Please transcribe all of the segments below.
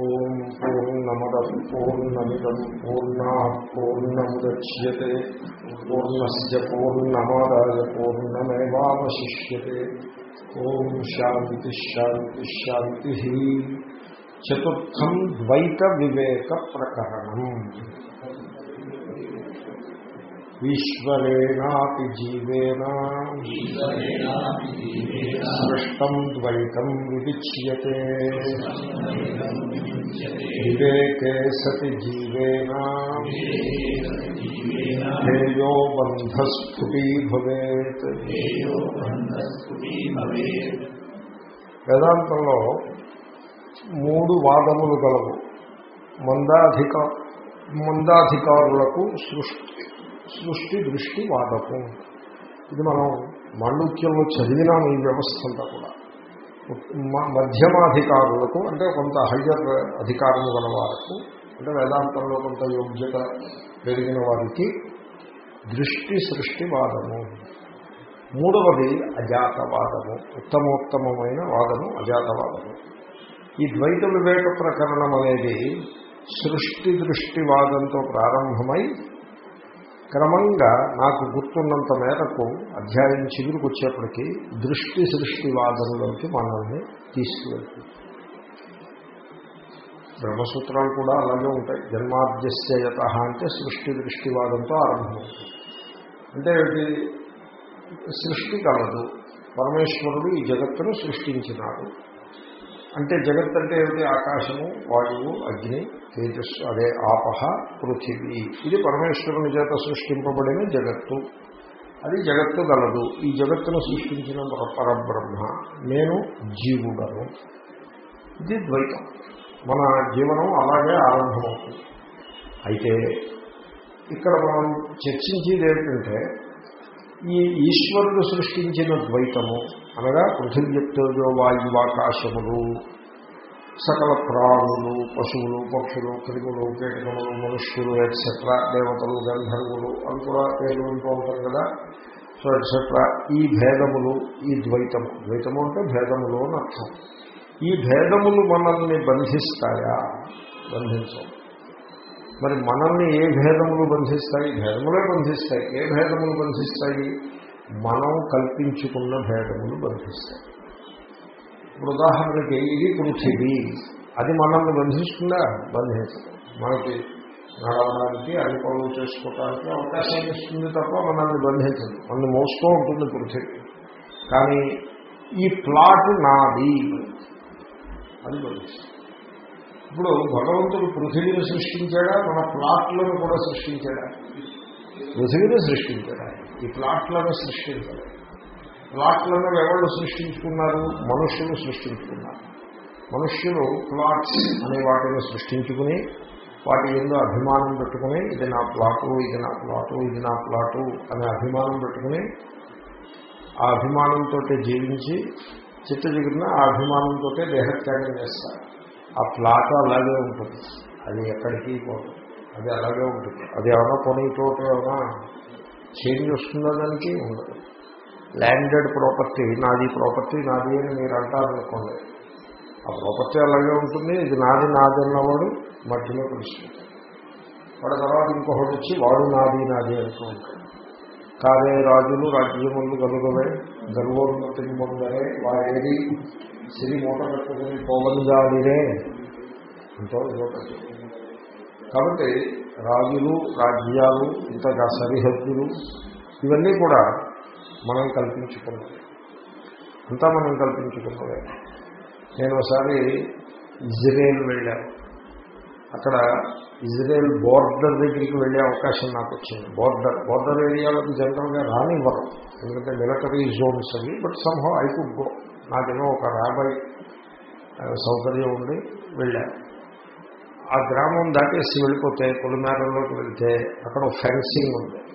نمدمی پوپیتے پوشن پوشیشا شاپ چترت ఈశ్వరేణాపి జీవేన. సృష్టం ద్వైతం వివిచ్యతే వివేకే సతి జీవేన. హేయో బంధస్ఫుటీ భవేత్. వేదాంతంలో మూడు వాదములు గలవు. మందాధిక మందాధికారులకు సృష్టి సృష్టి దృష్టి వాదపు ఇది మనం మాండుక్యంలో చదివినాము ఈ వ్యవస్థ అంతా కూడా. మధ్యమాధికారులకు అంటే కొంత హయ్యర్ అధికారం గల వారికి అంటే వేదాంతంలో కొంత యోగ్యత పెరిగిన వారికి దృష్టి సృష్టి వాదము. మూడవది అజాతవాదము. ఉత్తమోత్తమైన వాదము అజాతవాదము. ఈ ద్వైత వివేక ప్రకరణం అనేది సృష్టి దృష్టివాదంతో ప్రారంభమై క్రమంగా నాకు గుర్తున్నంత మేరకు అధ్యాయం చిగురుకు వచ్చేప్పటికీ దృష్టి సృష్టివాదంలోకి మనల్ని తీసుకువెళ్తుంది. బ్రహ్మసూత్రాలు కూడా అలాగే ఉంటాయి. జన్మాద్యస్యత అంటే సృష్టి దృష్టివాదంతో ఆరంభమవుతుంది. అంటే సృష్టి కలదు. పరమేశ్వరుడు ఈ జగత్తును సృష్టించినాడు. అంటే జగత్ అంటే ఏమిటి? ఆకాశము వాయువు అగ్ని తేజస్సు అదే ఆపహ పృథివీ. ఇది పరమేశ్వరుని చేత సృష్టింపబడిన జగత్తు. అది జగత్తు గలదు. ఈ జగత్తును సృష్టించిన పరబ్రహ్మ. నేను జీవుడను. ఇది ద్వైతం. మన జీవనం అలాగే ఆరంభమవుతుంది. అయితే ఇక్కడ మనం చర్చించేది ఏమిటంటే ఈ ఈశ్వరుడు సృష్టించిన ద్వైతము అనగా పృథివ్యక్తోజో వాయువాకాశములు. సకల ప్రాణులు పశువులు పక్షులు క్రిములు కీటకములు మనుష్యులు ఎట్సెట్రా దేవతలు గంధర్వులు అని కూడా పేర్లు ఉంటూ ఉంటారు కదా. సో ఎట్సెట్రా ఈ భేదములు ఈ ద్వైతము. ద్వైతము అంటే భేదములు అని అర్థం. ఈ భేదములు మనల్ని బంధిస్తాయా? బంధించవు. మరి మనల్ని ఏ భేదములు బంధిస్తాయి? భేదములే బంధిస్తాయి. ఏ భేదములు బంధిస్తాయి? మనం కల్పించుకున్న భేదములు బంధిస్తాయి. ఇప్పుడు ఉదాహరణకి ఇది పృథివీ. అది మనల్ని బంధిస్తుందా? బంధించదు. మనకి నడవడానికి అన్ని పనులు చేసుకోవడానికి అవకాశం ఇస్తుంది తప్ప మనల్ని బంధించదు. మనల్ని మోస్తూ ఉంటుంది పృథివీ. కానీ ఈ ప్లాట్ నాది. అని బంధిస్తుంది. ఇప్పుడు భగవంతుడు పృథివీని సృష్టించాడా? మన ప్లాట్లను కూడా సృష్టించాడా? పృథివీని సృష్టించాడా? ఈ ప్లాట్లను సృష్టించాడు ప్లాట్లను ఎవరు సృష్టించుకున్నారు? మనుష్యులు సృష్టించుకున్నారు. మనుష్యులు ప్లాట్స్ అనే వాటిని సృష్టించుకుని వాటి ఎందు అభిమానం పెట్టుకుని ఇది నా ప్లాటు ఇది నా ప్లాటు ఇది నా ప్లాటు అనే అభిమానం పెట్టుకుని ఆ అభిమానంతో జీవించి చిత్త దిగిన ఆ అభిమానంతో దేహత్యాగం చేస్తారు. ఆ ప్లాట్ అలాగే ఉంటుంది. అది ఎక్కడికి పోదు. అది అలాగే ఉంటుంది. అది ఏమైనా కొనితోటి ఏమైనా చేంజ్ వస్తుందా దానికి ఉండదు. ల్యాండెడ్ ప్రాపర్టీ నాది ప్రాపర్టీ నాది అని మీరు అంటారనుకోండి ఆ ప్రాపర్టీ అలాగే ఉంటుంది ఇది నాది నాది అన్నవాడు మధ్యలో కలుస్తుంది వాడి తర్వాత ఇంకొకటి వచ్చి వాడు నాది నాది అంటూ ఉంటాడు. కాదే రాజులు రాజ్యములు గలుగవే గర్వోన్నతి పొందరే వాడేది సిరి మూట పెట్టుకుని పోవంజాలిరే అంటూ ఇదొకటి కాబట్టి రాజులు రాజ్యాలు ఇంతగా సరిహద్దులు ఇవన్నీ కూడా మనం కల్పించుకున్నది అంతా మనం కల్పించుకున్నదే నేను ఒకసారి ఇజ్రాయేల్ వెళ్ళాను అక్కడ ఇజ్రాయెల్ బోర్డర్ దగ్గరికి వెళ్ళే అవకాశం నాకు వచ్చింది. బోర్డర్ బోర్డర్ ఏరియాలకు జనరల్గా రానివ్వరు. ఎందుకంటే మిలిటరీ జోన్స్ అవి but somehow I could go. నాకేమో ఒక రాబై సౌకర్యం ఉండి వెళ్ళాను ఆ గ్రామం దాటేసి వెళ్ళిపోతే పొలిమేరలోకి వెళ్తే అక్కడ ఫెన్సింగ్ ఉంది.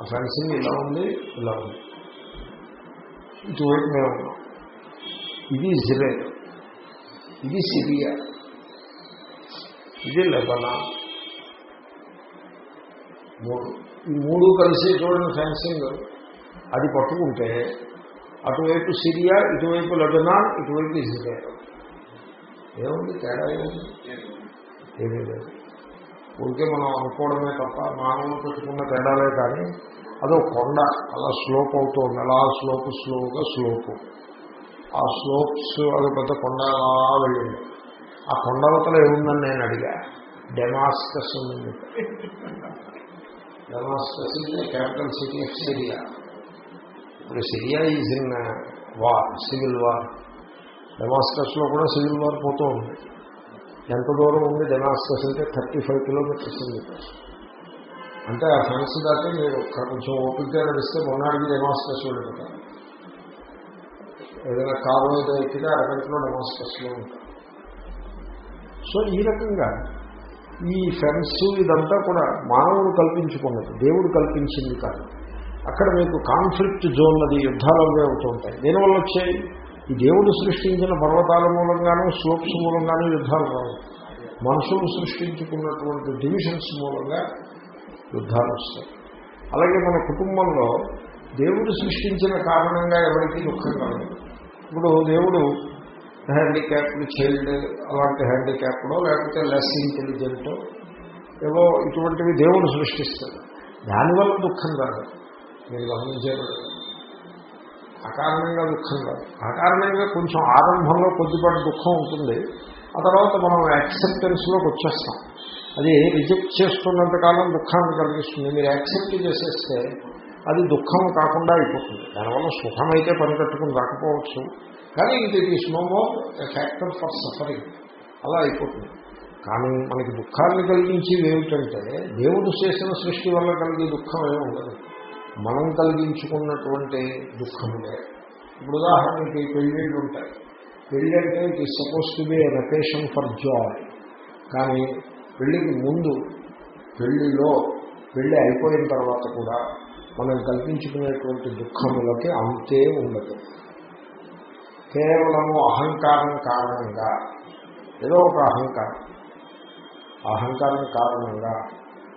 ఆ ఫెన్సింగ్ ఇలా ఉంది ఇలా ఉంది. ఇటువైపు మేము ఉన్నాం. ఇది ఇజ్రాయెల్. ఇది సిరియా. ఇది లెబనా మూడు. ఈ మూడు కలిసి చూడండి ఫెన్సింగ్. అది పట్టుకుంటే అటువైపు సిరియా ఇటువైపు లెబనాన్ ఇటువైపు ఇజ్రాయెల్. ఏముంది? తేడా ఏముంది? ఏమీ లేదు. ఊరికే మనం అనుకోవడమే తప్ప మానవులు పెట్టుకున్న తేడాలే కానీ అదో కొండ అలా స్లోప్ అవుతుంది అలా స్లోప్ స్లోగా స్లోపు. ఆ స్లోప్స్ అది పెద్ద కొండ అలా వెళ్ళింది. ఆ కొండవతల ఏముందని నేను అడిగా. డెమాస్కస్ ఉంది Damascus is capital city of Syria ఇప్పుడు Syria is in war civil war డెమాస్కస్లో కూడా సివిల్ వార్ పోతూ ఉంది. ఎంత దూరం ఉంది? డెమాస్కస్ అంటే థర్టీ ఫైవ్ కిలోమీటర్స్ ఉంది. అంటే ఆ ఫ్రెండ్స్ దాటి మీరు కొంచెం ఓపికగా నడిస్తే మొన్నటికి డెమాస్కస్ వెళ్ళిపోతారు ఏదైనా కారు ఏదో ఎక్కితే అరగంటలో డెమాస్కస్లో ఉంటారు. సో ఈ రకంగా ఈ ఫెన్స్ ఇదంతా కూడా మానవుడు కల్పించుకున్నది దేవుడు కల్పించింది కాదు. అక్కడ మీకు కాన్ఫ్లిక్ట్ జోన్ అది యుద్ధాలు అవే అవుతూ ఉంటాయి. దీనివల్ల వచ్చాయి? ఈ దేవుడు సృష్టించిన పర్వతాల మూలంగానూ స్లోప్స్ మూలంగానూ యుద్ధాలు రావు. మనుషులు సృష్టించుకున్నటువంటి డివిజన్స్ మూలంగా యుద్ధాలు వస్తాయి. అలాగే మన కుటుంబంలో దేవుడు సృష్టించిన కారణంగా ఎవరికి దుఃఖం కలదు ఇప్పుడు దేవుడు హ్యాండిక్యాప్డ్ చైల్డ్ అలాంటి హ్యాండిక్యాప్డో లేకపోతే లెస్ ఇంటెలిజెంటో ఏవో ఇటువంటివి దేవుడు సృష్టిస్తాడు. దానివల్ల దుఃఖం కాదు మీరు గమనించారు అకారణంగా దుఃఖం కాదు. అకారణంగా కొంచెం ఆరంభంలో కొద్దిపాటి దుఃఖం ఉంటుంది. ఆ తర్వాత మనం యాక్సెప్టెన్స్లోకి వచ్చేస్తాం. అది రిజెక్ట్ చేస్తున్నంత కాలం దుఃఖాన్ని కలిగిస్తుంది. మీరు యాక్సెప్ట్ చేసేస్తే అది దుఃఖం కాకుండా అయిపోతుంది. దానివల్ల సుఖమైతే అయితే పనికట్టుకుని రాకపోవచ్చు. కానీ ఇది is no more factor for suffering అలా అయిపోతుంది. కానీ మనకి దుఃఖాన్ని కలిగించేది ఏమిటంటే దేవుడు చేసిన సృష్టి వల్ల కలిగే దుఃఖం ఏమి ఉండదు. మనం కలిగించుకున్నటువంటి దుఃఖములే. ఇప్పుడు ఉదాహరణకి పెళ్ళిళ్ళు ఉంటాయి. పెళ్ళి అంటే it is suppose to be occasion for joy కానీ పెళ్ళికి ముందు పెళ్ళిలో పెళ్ళి అయిపోయిన తర్వాత కూడా మనం కల్పించుకునేటువంటి దుఃఖములకి అంతే ఉండదు. కేవలము అహంకారం కారణంగా ఏదో ఒక అహంకారం. అహంకారం కారణంగా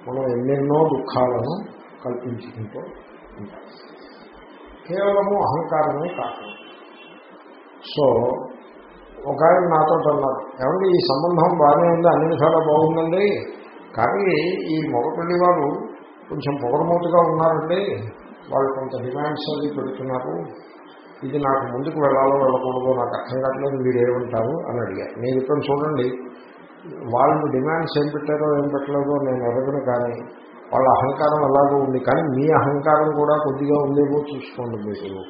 మనం ఎన్నెన్నో దుఃఖాలను కల్పించుకుంటూ ఉంటాం కేవలము అహంకారమే కారణం సో ఒక ఆయన నాతో అన్నారు ఏమంటే ఈ సంబంధం బాగానే ఉంది అన్ని విధాలా బాగుందండి. కానీ ఈ మొగపల్లి వారు కొంచెం పొగరమూతగా ఉన్నారండి. వాళ్ళు కొంత డిమాండ్స్ అది పెడుతున్నారు. ఇది నాకు ముందుకు వెళ్ళాలో వెళ్ళకూడదో నాకు అర్థం కావట్లేదు మీరు ఏమంటారు అని అడిగారు. నేను ఇప్పుడు చూడండి వాళ్ళు డిమాండ్స్ ఏం పెట్టారో ఏం పెట్టలేదో నేను ఎరగను కానీ వాళ్ళ అహంకారం అలాగే ఉంది కానీ మీ అహంకారం కూడా కొద్దిగా ఉందేమో చూసుకోండి మీరు.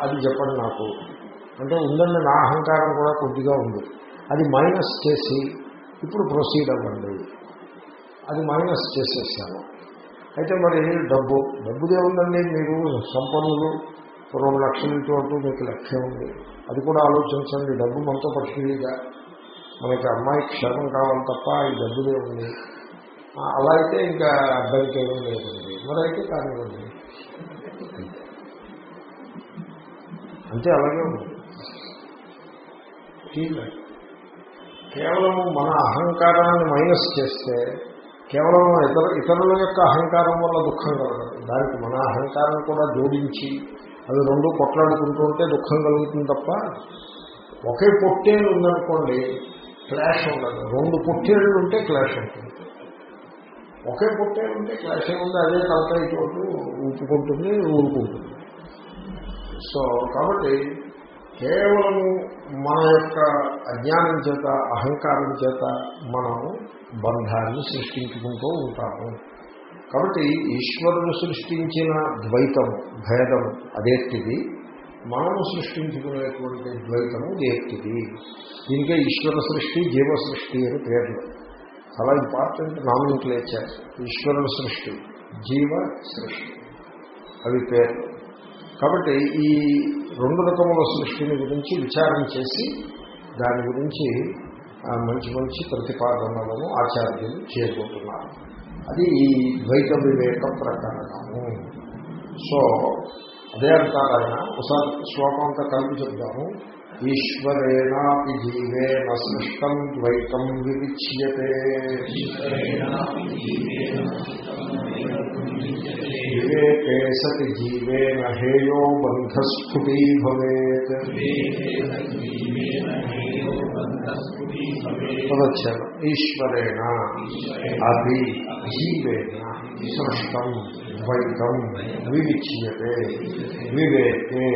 అది చెప్పండి నాకు. అంటే ఉందండి నా అహంకారం కూడా కొద్దిగా ఉంది. అది మైనస్ చేసి ఇప్పుడు ప్రొసీడ్ అవ్వండి. అది మైనస్ చేసేసాను. అయితే మరి డబ్బు డబ్బుదే ఉందండి మీరు సంపన్నులు రెండు లక్షల చోటు మీకు లక్ష్యం ఉంది. అది కూడా ఆలోచించండి డబ్బు మనతో పరిశీలిగా మనకి అమ్మాయి క్షేమం కావాలి తప్ప ఈ డబ్బులే ఉంది అలా అయితే ఇంకా అబ్బాయికి ఏమీ లేదండి మరి అయితే కానివ్వండి అంతే అలాగే ఉంది. కేవలం మన అహంకారాన్ని మైనస్ చేస్తే కేవలం ఇతర ఇతరుల యొక్క అహంకారం వల్ల దుఃఖం కలగదు. దానికి మన అహంకారం కూడా జోడించి అవి రెండు కొట్లాడుకుంటూ ఉంటే దుఃఖం కలుగుతుంది తప్ప ఒకే పొట్టేళ్ళు ఉందనుకోండి క్లాష్ ఉండదు. రెండు పుట్టేళ్ళు ఉంటే క్లాష్ ఉంటుంది. ఒకే పుట్టేళ్ళు ఉంటే క్లాష్ ఏముంది? అదే తలకాయ చోటు ఊపుకుంటుంది ఊరుకుంటుంది. సో కాబట్టి కేవలము మన యొక్క అజ్ఞానం చేత అహంకారం చేత మనము బంధాన్ని సృష్టించుకుంటూ ఉంటాము. కాబట్టి ఈశ్వరుడు సృష్టించిన ద్వైతము భేదము అదేటిది? మనము సృష్టించుకునేటువంటి ద్వైతము దేట్టిది దీనికే ఈశ్వర సృష్టి జీవ సృష్టి అని పేర్లు. చాలా ఇంపార్టెంట్ నామినిక్లేచర్ ఈశ్వరుల సృష్టి జీవ సృష్టి. అవి పేర్లు. కాబట్టి ఈ రెండు రకముల సృష్టిని గురించి విచారం చేసి దాని గురించి మంచి మంచి ప్రతిపాదనలను ఆచార్యులు చేరుకుంటున్నారు. అది ఈ ద్వైత వివేక ప్రకరణము. సో అదే అంటారు ఆయన. ఒకసారి శ్లోకం అంతా కలిపి చెప్తాము ఈశ్వరేణాపి జీవేన సృష్టం ద్వైతం వివిచ్యతే. వివేకే సతి జీవేన హేయో బంధస్ఫుటీ భవేత్. పదచ్ఛేదం ఈశ్వరేణ అభి జీవేన విసృష్టం ద్వైతం వివిచ్యతే వివేకే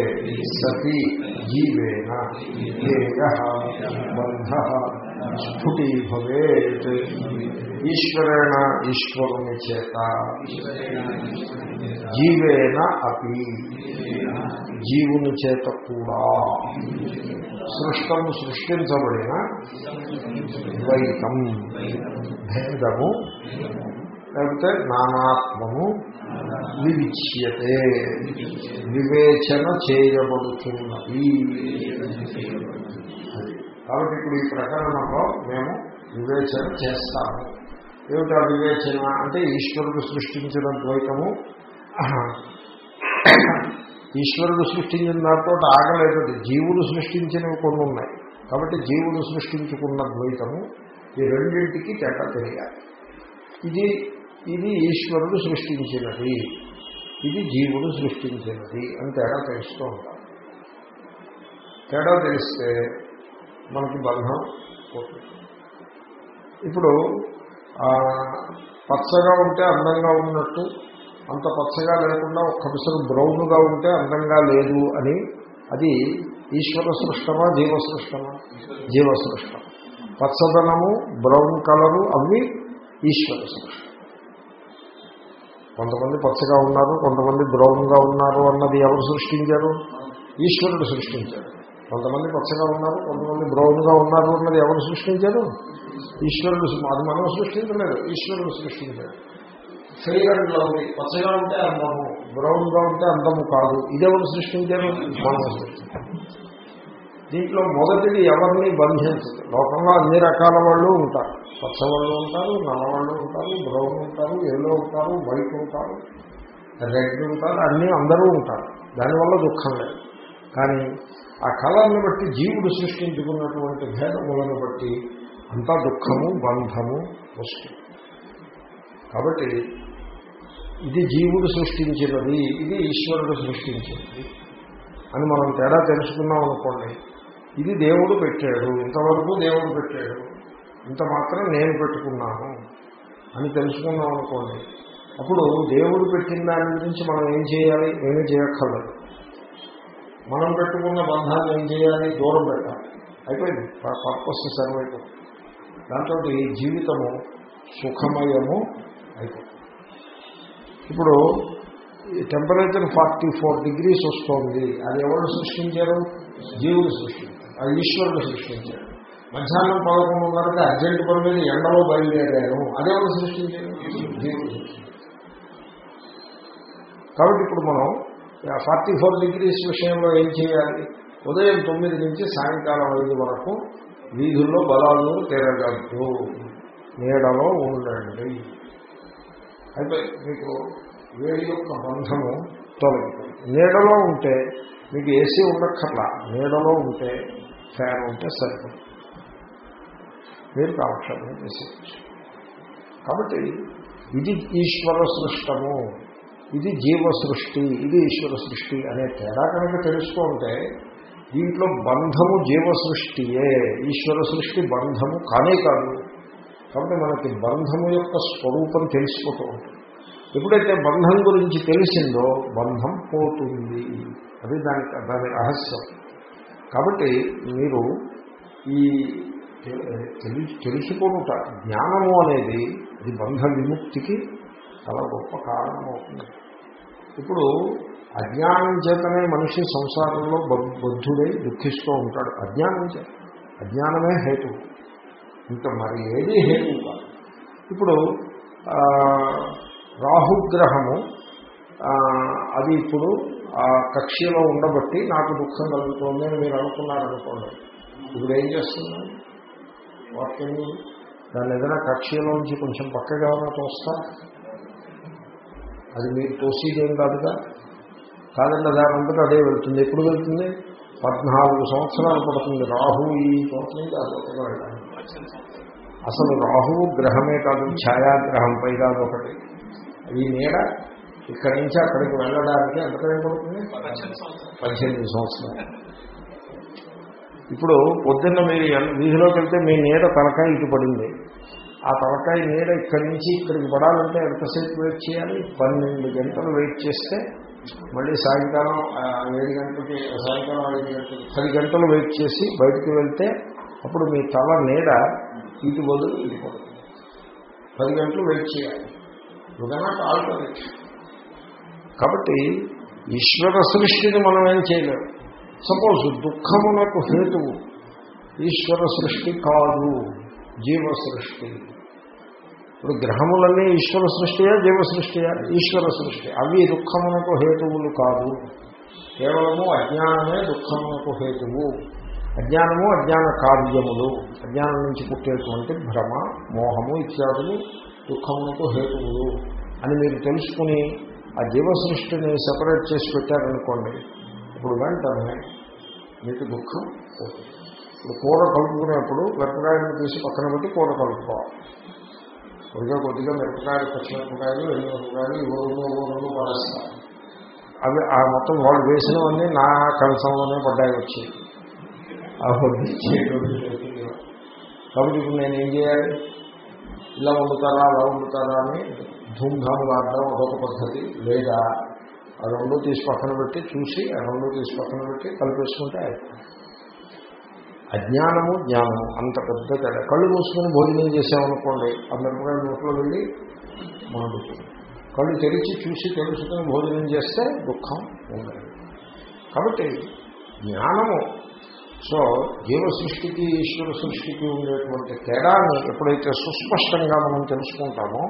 సతి జీవేన హేయ బంధ స్ఫుటీ భవేత్. ఈశ్వరేణ ఈశ్వరుని చేత జీవేన అపి జీవుని చేత కూడా. సృష్టము సృష్టించబడిన ద్వైతం భేదము లేకపోతే నానాత్మము వివిచ్యతే. వివేచన చేయబడుతున్నది. కాబట్టి ఇప్పుడు ఈ ప్రకరణంలో మేము వివేచన చేస్తాము. ఏమిటా వివేచన? అంటే ఈశ్వరుడు సృష్టించిన ద్వైతము. ఈశ్వరుడు సృష్టించిన దాంతో ఆగలేదు జీవులు జీవుడు సృష్టించినవి కొన్ని ఉన్నాయి. కాబట్టి జీవుడు సృష్టించుకున్న ద్వైతము ఈ రెండింటికి తేడా తెలియాలి. ఇది ఇది ఈశ్వరుడు సృష్టించినది. ఇది జీవుడు సృష్టించినది అని తేడా తెలుస్తూ ఉంటాం తేడా తెలిస్తే మనకి బంధం పోతుంది. ఇప్పుడు పచ్చగా ఉంటే అందంగా ఉన్నట్టు అంత పచ్చగా లేకుండా ఒక్క పిసరు బ్రౌన్గా ఉంటే అందంగా లేదు అని అది ఈశ్వర సృష్టమా జీవ సృష్టమా? జీవ సృష్టం. పచ్చదనము బ్రౌన్ కలరు అవి ఈశ్వర సృష్టం. కొంతమంది పచ్చగా ఉన్నారు కొంతమంది బ్రౌన్గా ఉన్నారు అన్నది ఎవరు సృష్టించారు? ఈశ్వరుడు సృష్టించాడు. కొంతమంది పచ్చగా ఉన్నారు కొంతమంది బ్రౌన్గా ఉన్నారు అన్నది ఎవరు సృష్టించారు? ఈశ్వరుడు అది మనం సృష్టించలేదు ఈశ్వరుడు సృష్టించాడు. లవ్లీ పచ్చగా ఉంటే అందము. బ్రౌన్గా ఉంటే అందము కాదు. ఇదెవరు సృష్టించారు? మనం సృష్టించారు దీంట్లో మొదటిది ఎవరిని బంధించదు. లోకంలో అన్ని రకాల వాళ్ళు ఉంటారు. పచ్చవాళ్ళు ఉంటారు నల్లవాళ్ళు ఉంటారు బ్రౌన్ ఉంటారు ఎల్లో ఉంటారు వైట్ ఉంటారు రెడ్ ఉంటారు అన్నీ అందరూ ఉంటారు. దానివల్ల దుఃఖం లేదు. కానీ ఆ కళలను బట్టి జీవుడు సృష్టించుకున్నటువంటి భేదములను బట్టి అంతా దుఃఖము బంధము వస్తుంది. కాబట్టి ఇది జీవుడు సృష్టించినది ఇది ఈశ్వరుడు సృష్టించినది అని మనం తేడా తెలుసుకున్నాం అనుకోండి ఇది దేవుడు పెట్టాడు ఇంతవరకు దేవుడు పెట్టాడు ఇంత మాత్రం నేను పెట్టుకున్నాను అని తెలుసుకున్నాం అనుకోండి. అప్పుడు దేవుడు పెట్టిన దాని గురించి మనం ఏం చేయాలి? ఏమీ చేయక్కర్లేదు. మనం పెట్టుకున్న బంధాన్ని ఏం చేయాలి? దూరం పెట్టాలి. అయిపోయింది. పర్పస్ సర్వ్ అయిపోయింది దాంతో జీవితము సుఖమయము అయిపోతుంది. ఇప్పుడు టెంపరేచర్ ఫార్టీ ఫోర్ డిగ్రీస్ వస్తోంది. అది ఎవరు సృష్టించారు? జీవుడు సృష్టించారు. అది ఈశ్వరుడు సృష్టించారు మధ్యాహ్నం పదకొండున్నరకి అర్జెంట్ పని మీద ఎండలో బయలుదేరాను. జీవుడు సృష్టించారు కాబట్టి ఇప్పుడు మనం ఫార్టీ ఫోర్ డిగ్రీస్ విషయంలో ఏం చేయాలి? ఉదయం తొమ్మిది నుంచి సాయంకాలం ఐదు వరకు వీధుల్లో బలాలు తిరగద్దు. నీడలో ఉండండి. అయితే మీకు వేడి యొక్క బంధము తొలగిపోయింది నీడలో ఉంటే మీకు ఏసీ ఉండక్కర్లా. నీడలో ఉంటే ఫ్యాన్ ఉంటే సరిపడు మీరు కాలక్షేపం చేసేయచ్చు కాబట్టి ఇది ఈశ్వర సృష్టము ఇది జీవ సృష్టి ఇది ఈశ్వర సృష్టి అనే తేడా కనుక తెలుసుకుంటే దీంట్లో బంధము జీవ సృష్టియే ఈశ్వర సృష్టి బంధము కానే కాదు. కాబట్టి మనకి బంధము యొక్క స్వరూపం తెలిసిపోతూ ఉంటుంది. ఎప్పుడైతే బంధం గురించి తెలిసిందో బంధం పోతుంది. అది దాని దాని రహస్యం. కాబట్టి మీరు ఈ తెలుసుకునుట జ్ఞానము అనేది అది బంధ విముక్తికి చాలా గొప్ప కారణం అవుతుంది ఇప్పుడు అజ్ఞానం చేతనే మనిషి సంసారంలో బద్ధుడై దుఃఖిస్తూ ఉంటాడు. అజ్ఞానం చేత అజ్ఞానమే హేతు. ఇంకా మరి ఏది హేతు కాదు. ఇప్పుడు రాహుగ్రహము అది ఇప్పుడు ఆ కక్షలో ఉండబట్టి నాకు దుఃఖం కలుగుతోంది అని మీరు అనుకున్నారనుకోండి. ఇప్పుడు ఏం చేస్తున్నాను వాక్యం దాన్ని ఏదైనా కక్షలోంచి కొంచెం పక్కగా ఉన్న తోస్తా అది మీరు తోసేదేం కాదుగా? కాదండి దానంతటా అదే వెళ్తుంది. ఎప్పుడు వెళ్తుంది? పద్నాలుగు సంవత్సరాలు పడుతుంది. రాహు ఈ సంవత్సరం కాదు అసలు రాహువు గ్రహమే కాదు ఛాయాగ్రహం పైగా ఒకటి. ఈ నీడ ఇక్కడి నుంచి అక్కడికి వెళ్ళడానికి ఎంత టైం పడుతుంది? పద్దెనిమిది సంవత్సరాలు. ఇప్పుడు పొద్దున్న మీరు వీధిలోకి వెళ్తే మీ నీడ తలకాయ ఇటు పడింది. ఆ తలకాయ నీడ ఇక్కడి నుంచి ఇక్కడికి పడాలంటే ఎంతసేపు వెయిట్ చేయాలి? పన్నెండు గంటలు వెయిట్ చేస్తే మళ్ళీ సాయంకాలం ఏడు గంటలకి సాయంకాలం ఐదు గంటలకి పది గంటలు వెయిట్ చేసి బయటికి వెళ్తే అప్పుడు మీ తల నీడ ఇటు బదులు ఇటు పడుతుంది. పది గంటలు వెయిట్ చేయాలి. యుగనాట్ ఆల్టర్నేట్ కాబట్టి ఈశ్వర సృష్టిని మనం ఏం చేయలేము సపోజ్ దుఃఖమునకు హేతువు ఈశ్వర సృష్టి కాదు జీవ సృష్టి. ఇప్పుడు గ్రహములన్నీ ఈశ్వర సృష్టియా జీవ సృష్టియా? ఈశ్వర సృష్టి. అవి దుఃఖమునకు హేతువులు కాదు. కేవలము అజ్ఞానమే దుఃఖమునకు హేతువు. అజ్ఞానము అజ్ఞాన కార్యములు. అజ్ఞానం నుంచి పుట్టేటువంటి భ్రమ మోహము ఇత్యాదులు దుఃఖమునకు హేతువులు అని మీరు తెలుసుకుని ఆ జీవ సృష్టిని సెపరేట్ చేసి పెట్టారనుకోండి ఇప్పుడు వెంటనే మీకు దుఃఖం పోతుంది. ఇప్పుడు కూర కలుపుకునేప్పుడు మిరపకాయలను తీసి పక్కన పెట్టి కూర కలుపుకోవాలి. కొద్దిగా కొద్దిగా మిరపకాయలు పచ్చిమిరపకాయలు ఎండు మిరపకాయలు ఇవ్వ రెండు పడేస్తారు అవి ఆ మొత్తం వాళ్ళు వేసినవన్నీ నా కంచంలోనే పడ్డాయి వచ్చి. ఆ కాబట్టి ఇప్పుడు నేను ఏం చేయాలి? ఇలా వండుతారా అలా వండుతారా అని ధూమ్ధాములు ఆడడం అదొక పద్ధతి లేదా ఆ రెండు తీసి పక్కన పెట్టి చూసి ఆ రెండు తీసి పక్కన పెట్టి కలిపేసుకుంటే అజ్ఞానము జ్ఞానము అంత పెద్ద తేడా. కళ్ళు మూసుకొని భోజనం చేసామనుకోండి ఆ మిరపకాయ నోట్లో వెళ్ళి మండుతుంది. కళ్ళు తెరిచి చూసి తెలుసుకుని భోజనం చేస్తే దుఃఖం ఉండదు. కాబట్టి జ్ఞానము సో జీవ సృష్టికి ఈశ్వర సృష్టికి ఉండేటువంటి తేడాన్ని ఎప్పుడైతే సుస్పష్టంగా మనం తెలుసుకుంటామో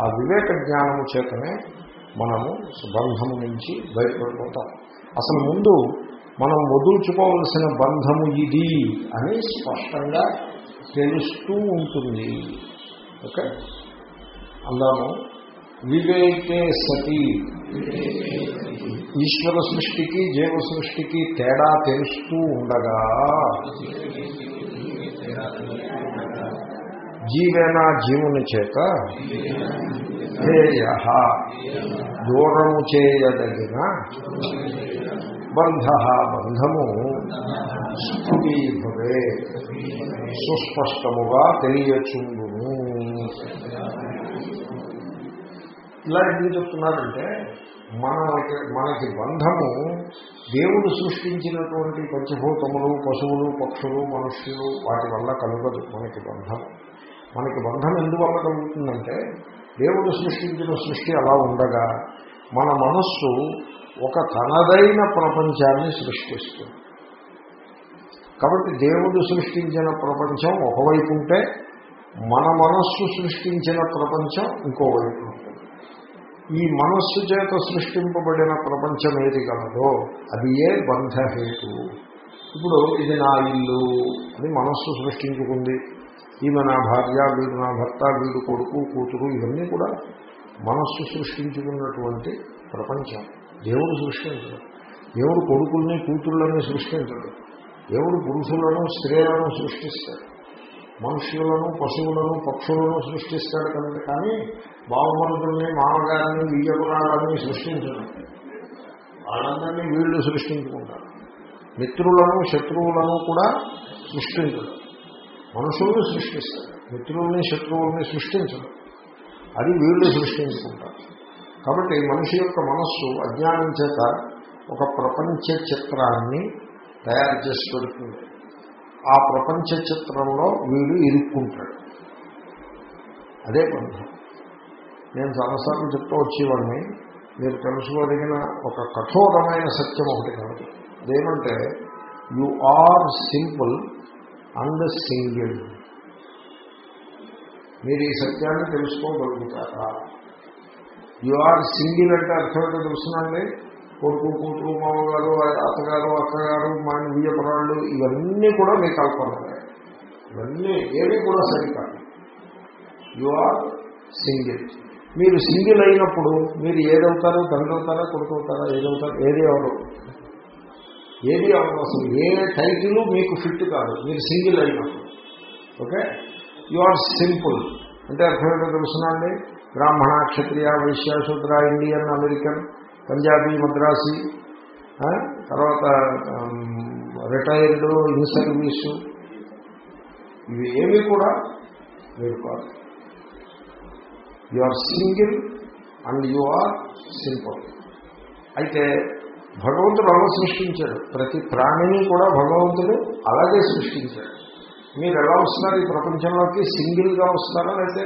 ఆ వివేక జ్ఞానము చేతనే మనము బంధము నుంచి బయటపడిపోతాం. అసలు ముందు మనం వదుల్చుకోవలసిన బంధము ఇది అని స్పష్టంగా తెలుస్తూ ఉంటుంది. ఓకే? అందాము వివేకే సతి. ఈశ్వర సృష్టికి జీవ సృష్టికి తేడా తెలుస్తూ ఉండగా జీవేనా జీవుని చేత హేయ దూరము చేయదగిన బంధ బంధము స్థుతీభవే సుస్పష్టముగా తెలియచుండును. ఇలా ఎందుకు చెప్తున్నారంటే మనకి మనకి బంధము దేవుడు సృష్టించినటువంటి పంచభూతములు పశువులు పక్షులు మనుష్యులు వాటి వల్ల కలగదు మనకి బంధము. మనకి బంధం ఎందువల్ల కలుగుతుందంటే దేవుడు సృష్టించిన సృష్టి అలా ఉండగా మన మనస్సు ఒక తనదైన ప్రపంచాన్ని సృష్టిస్తుంది. కాబట్టి దేవుడు సృష్టించిన ప్రపంచం ఒకవైపు ఉంటే మన మనస్సు సృష్టించిన ప్రపంచం ఇంకోవైపు ఉంటుంది. ఈ మనస్సు చేత సృష్టింపబడిన ప్రపంచం ఏది కలదో అది ఏ బంధహేతు. ఇప్పుడు ఇది నా ఇల్లు అని మనస్సు సృష్టించుకుంది. ఈమె నా భార్య వీడు నా భర్త వీడు కొడుకు కూతురు ఇవన్నీ కూడా మనస్సు సృష్టించుకున్నటువంటి ప్రపంచం. దేవుడు సృష్టించడం. దేవుడు కొడుకుల్ని కూతుళ్ళని సృష్టించడు. దేవుడు పురుషులను స్త్రీలను సృష్టిస్తాడు. మనుషులను పశువులను పక్షులను సృష్టిస్తాడు కనుక కానీ బావమరుదుల్ని మామగారిని వియ్యపురాళ్ళని సృష్టించడం. వాళ్ళందరినీ వీళ్ళు సృష్టించుకుంటారు. మిత్రులను శత్రువులను కూడా సృష్టించడం. మనుషుల్ని సృష్టిస్తారు. మిత్రుల్ని శత్రువుల్ని సృష్టించడం అది వీళ్ళు సృష్టించుకుంటారు. కాబట్టి మనిషి యొక్క మనస్సు అజ్ఞానం చేత ఒక ప్రపంచ చిత్రాన్ని తయారు చేసి పెడుతుంది. ఆ ప్రపంచ చిత్రంలో వీడు ఇరుక్కుంటాడు అదే బంధం నేను చాలాసార్లు చెప్తూ వచ్చేవాడిని మీరు తెలుసుకోదగిన ఒక కఠోరమైన సత్యం ఒకటి కాదు. అదేమంటే you are simple and single మీరు ఈ సత్యాన్ని తెలుసుకోగలుగుతారా? యు ఆర్ సింగిల్ అంటే అర్థం ఏంటో తెలుసునండి కొడుకు కూతురు మామగారు అత్తగారు అక్కగారు మా వియ్యపురాళ్ళు ఇవన్నీ కూడా మీ కల్పనలే. ఇవన్నీ ఏవి కూడా సరికాదు. యు ఆర్ సింగిల్ మీరు సింగిల్ అయినప్పుడు మీరు ఏదవుతారు తండ్రి అవుతారా కొడుకు అవుతారా ఏదవుతారు ఏది అవరు ఏది అవసరం? ఏ టైటిల్ మీకు ఫిట్ కాదు? మీరు సింగిల్ అయినప్పుడు. ఓకే? You are simple. అంటే అర్థమేటో తెలుసునండి బ్రాహ్మణ క్షత్రియ వైశ్య శూద్ర ఇండియన్ అమెరికన్ పంజాబీ మద్రాసి తర్వాత రిటైర్డ్ ఇన్ సర్వీసు. ఇవి ఏమీ కూడా మీరు కాదు. You are single and you are simple. అయితే భగవంతుడు అలా సృష్టించాడు. ప్రతి ప్రాణిని కూడా భగవంతుడు అలాగే సృష్టించాడు. మీరు ఎలా వస్తున్నారు ఈ ప్రపంచంలోకి? సింగిల్గా వస్తారా లేకపోతే